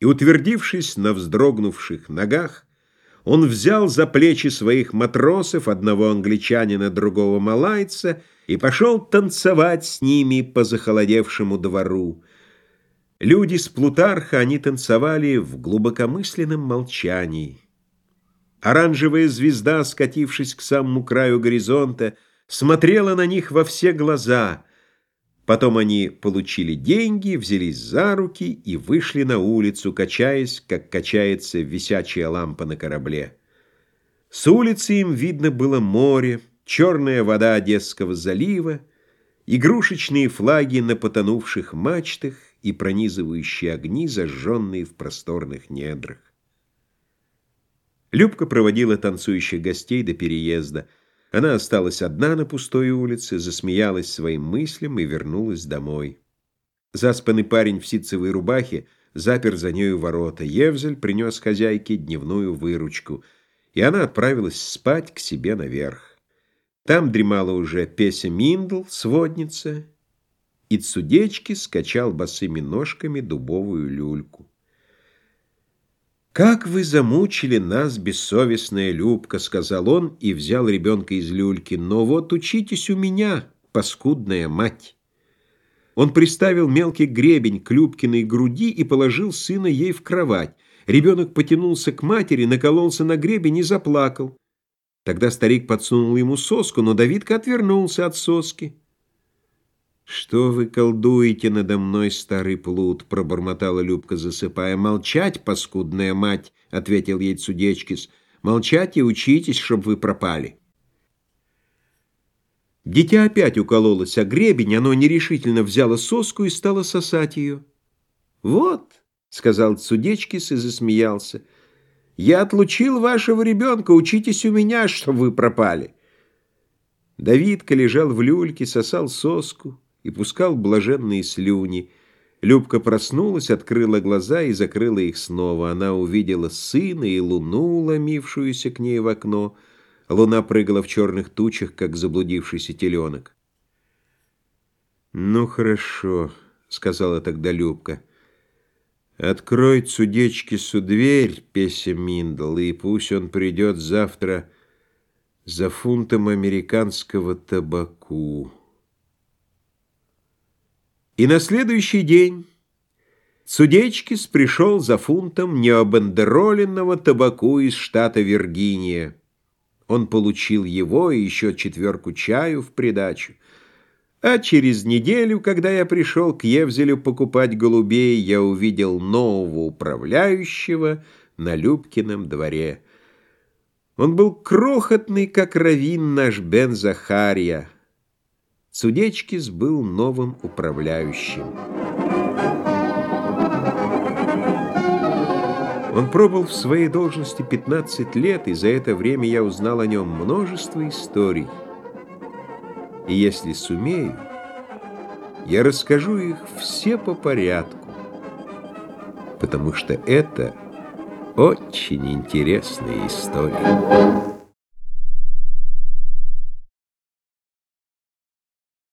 И, утвердившись на вздрогнувших ногах, он взял за плечи своих матросов, одного англичанина, другого малайца, и пошел танцевать с ними по захолодевшему двору. Люди с Плутарха, они танцевали в глубокомысленном молчании. Оранжевая звезда, скатившись к самому краю горизонта, смотрела на них во все глаза. Потом они получили деньги, взялись за руки и вышли на улицу, качаясь, как качается висячая лампа на корабле. С улицы им видно было море, черная вода Одесского залива, игрушечные флаги на потонувших мачтах и пронизывающие огни, зажженные в просторных недрах. Любка проводила танцующих гостей до переезда. Она осталась одна на пустой улице, засмеялась своим мыслям и вернулась домой. Заспанный парень в ситцевой рубахе запер за нею ворота. Евзель принес хозяйке дневную выручку, и она отправилась спать к себе наверх. Там дремала уже Песя Миндл, сводница, и Цудечки скачал босыми ножками дубовую люльку. «Как вы замучили нас, бессовестная Любка!» — сказал он и взял ребенка из люльки. «Но вот учитесь у меня, паскудная мать!» Он приставил мелкий гребень к Любкиной груди и положил сына ей в кровать. Ребенок потянулся к матери, накололся на гребень и заплакал. Тогда старик подсунул ему соску, но Давидка отвернулся от соски. «Что вы колдуете надо мной, старый плут?» — пробормотала Любка, засыпая. «Молчать, паскудная мать!» — ответил ей Цудечкис. «Молчать и учитесь, чтоб вы пропали». Дитя опять укололось о гребень, оно нерешительно взяло соску и стало сосать ее. «Вот», — сказал Цудечкис и засмеялся, — «я отлучил вашего ребенка, учитесь у меня, что вы пропали». Давидка лежал в люльке, сосал соску и пускал блаженные слюни. Любка проснулась, открыла глаза и закрыла их снова. Она увидела сына и луну, ломившуюся к ней в окно. Луна прыгала в черных тучах, как заблудившийся теленок. «Ну, хорошо», — сказала тогда Любка. «Открой Цудечкису дверь, Песя Миндл, и пусть он придет завтра за фунтом американского табаку». И на следующий день Судечкис пришел за фунтом необандероленного табаку из штата Виргиния. Он получил его и еще четверку чаю в придачу. А через неделю, когда я пришел к Евзелю покупать голубей, я увидел нового управляющего на Любкином дворе. Он был крохотный, как равин наш Бен Захария, Судечкис был новым управляющим. Он пробыл в своей должности 15 лет, и за это время я узнал о нем множество историй. И если сумею, я расскажу их все по порядку, потому что это очень интересные истории.